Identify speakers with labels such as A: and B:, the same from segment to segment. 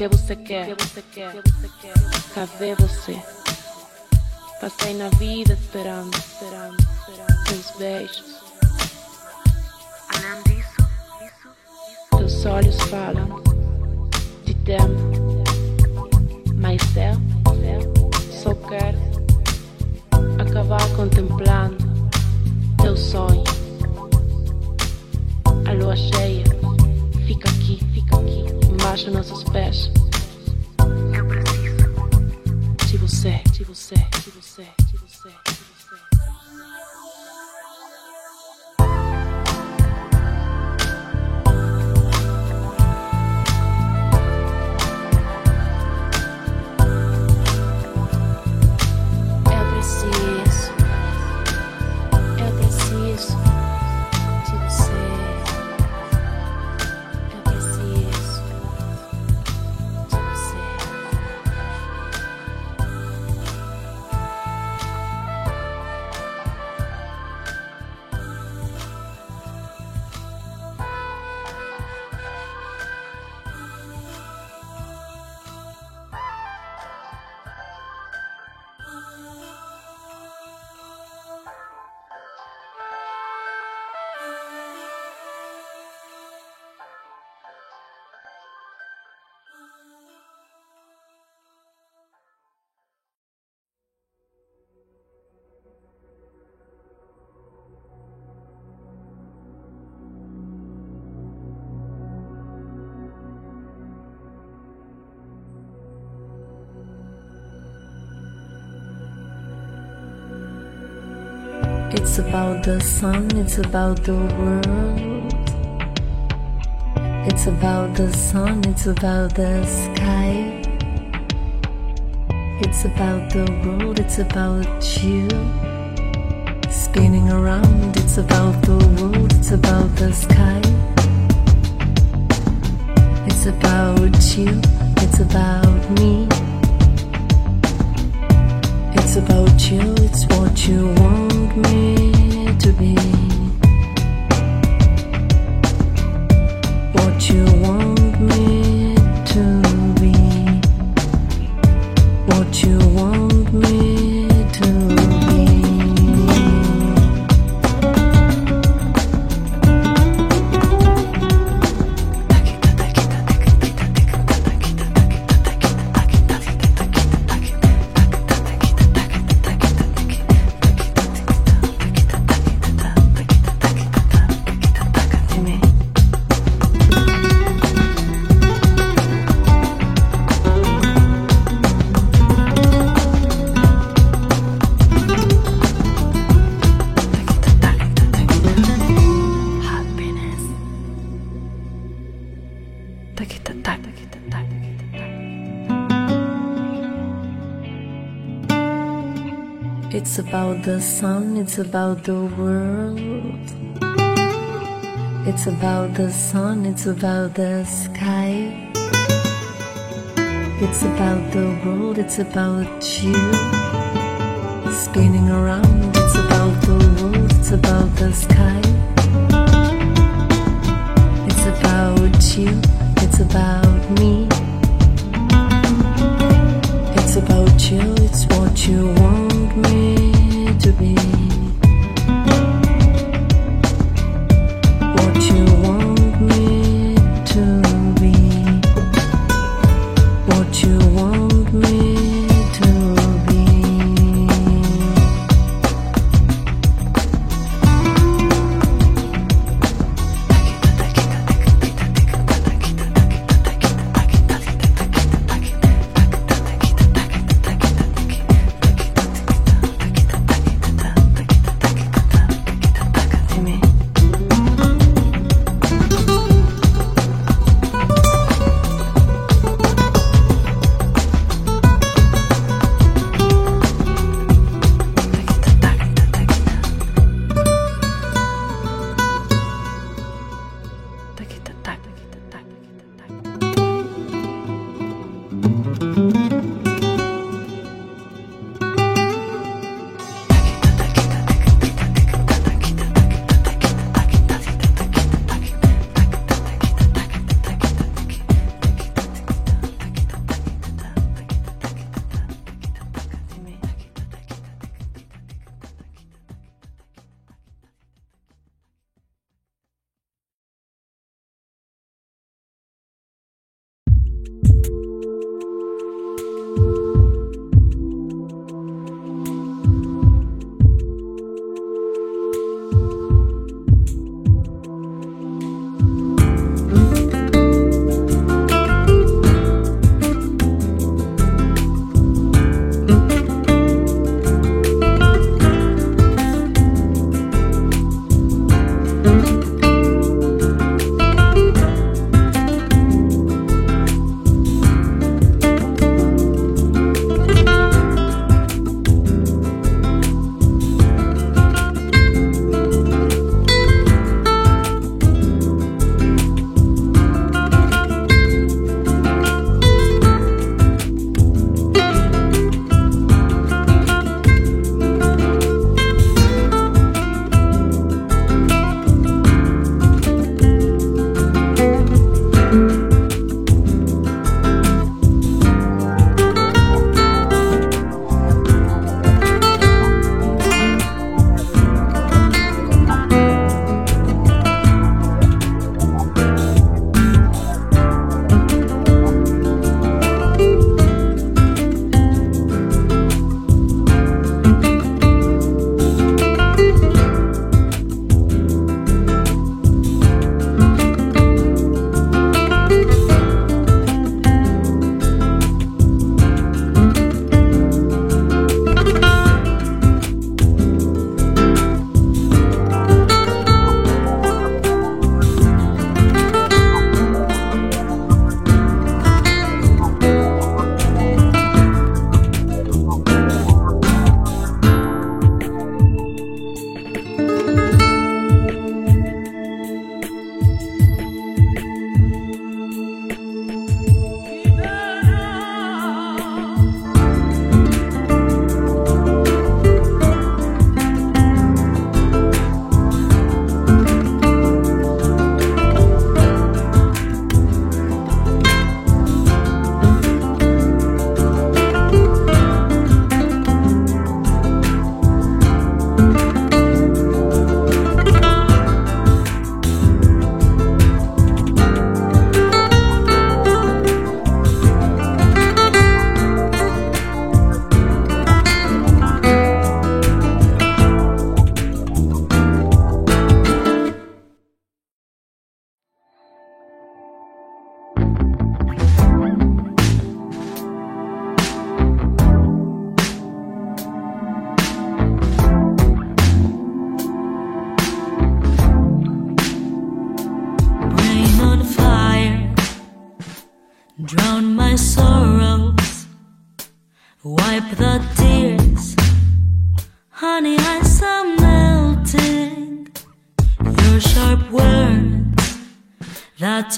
A: Que
B: você quer? O que você quer? O que você quer? Cadê você? Passei na vida esperando, esperando, esperando seus beijos.
A: Além disso, isso,
B: Teus olhos falam de tempo, mas eu, eu só quero acabar contemplando teu sonho. A lua cheia embaixo nossos pés.
A: eu preciso.
B: De você, de você, de você, de você, de você.
C: It's about the sun, it's about the world. It's about the sun, it's about the sky. It's about the world, it's about you. Spinning around, it's about the world, it's about the sky. It's about you, it's about me. It's about you, it's what you want me to be. What you want the sun, it's about the world. It's about the sun, it's about the sky. It's about the world, it's about you. Spinning around, it's about the world, it's about the sky. It's about you, it's about me. It's about you, it's what you want be.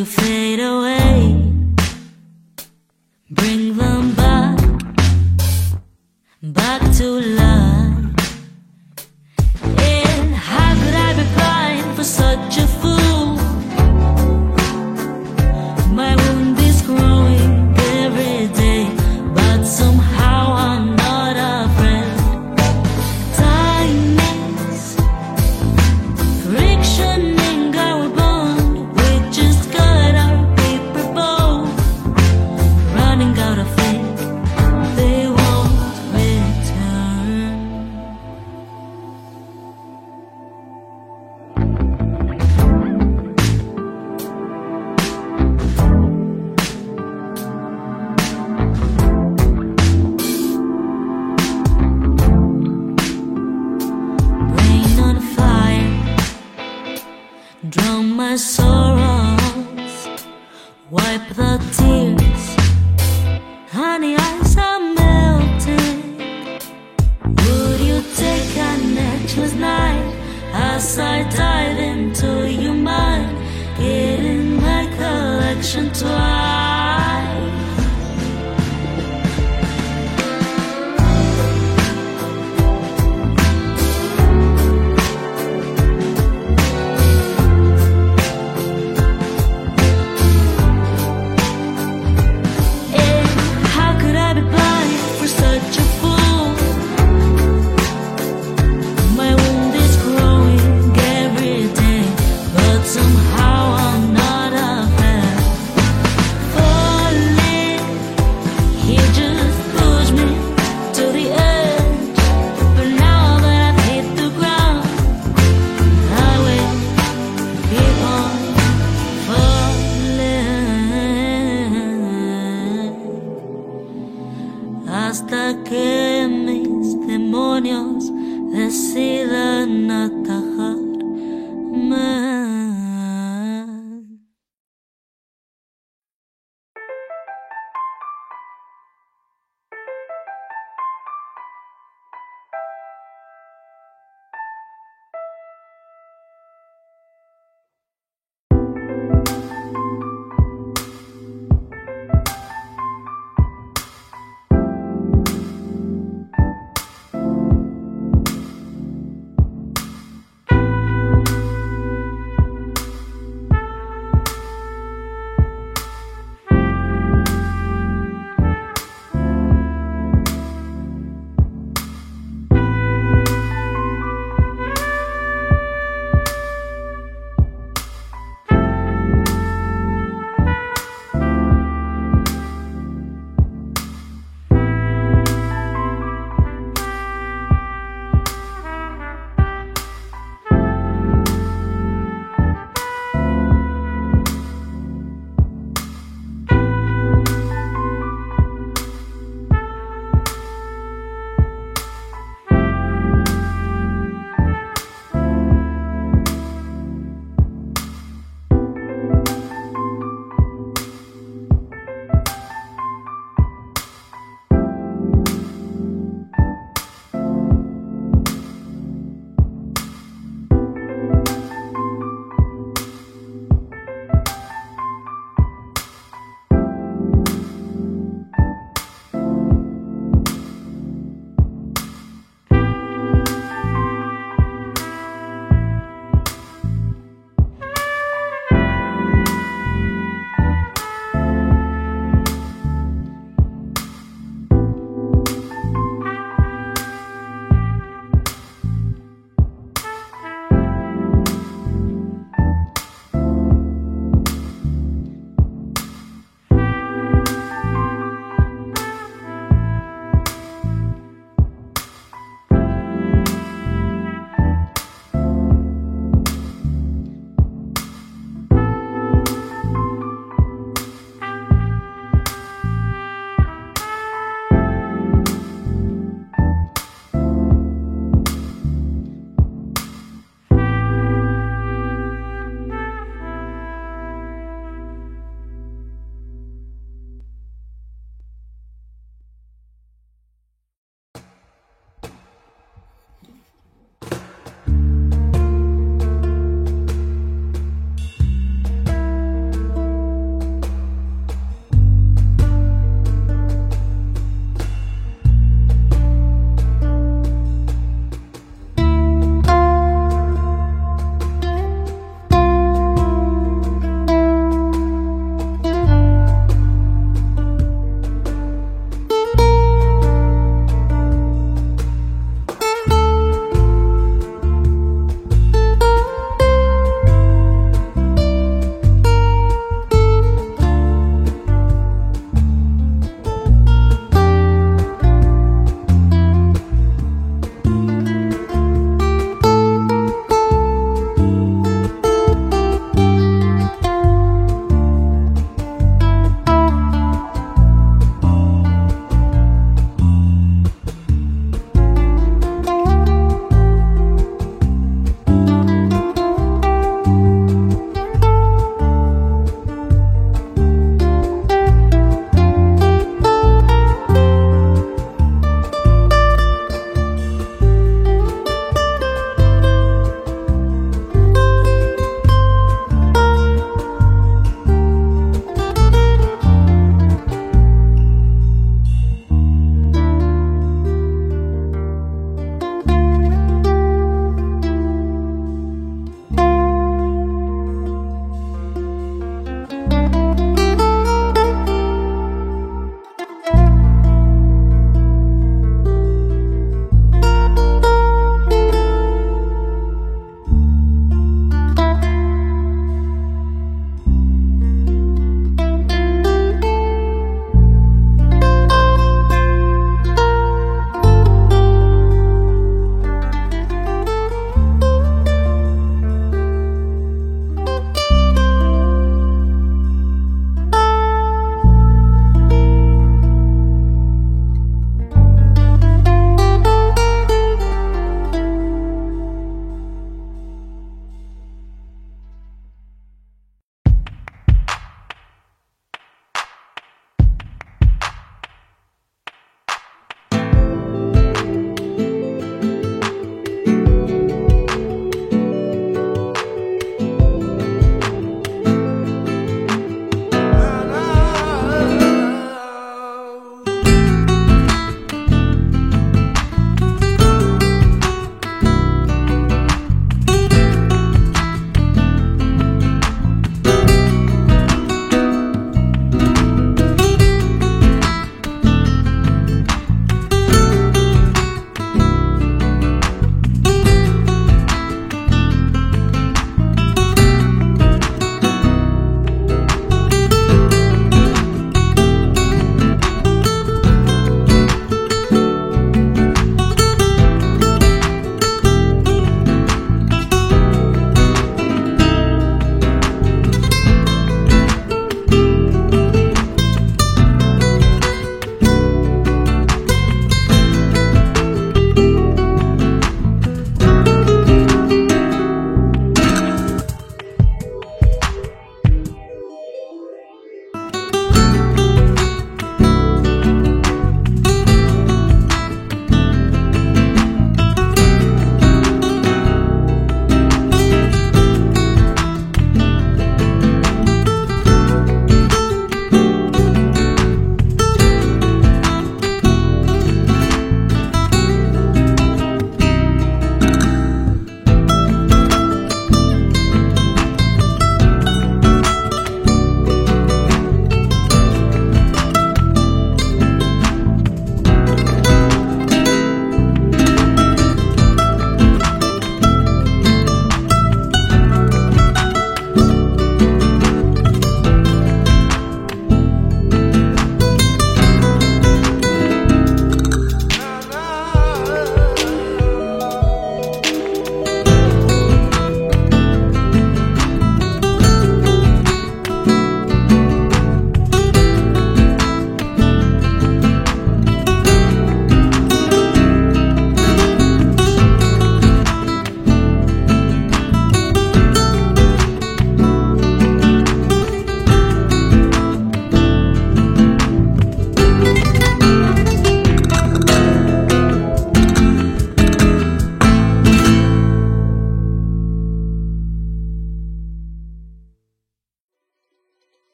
C: You
D: fade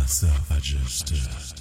E: myself, I just. Uh,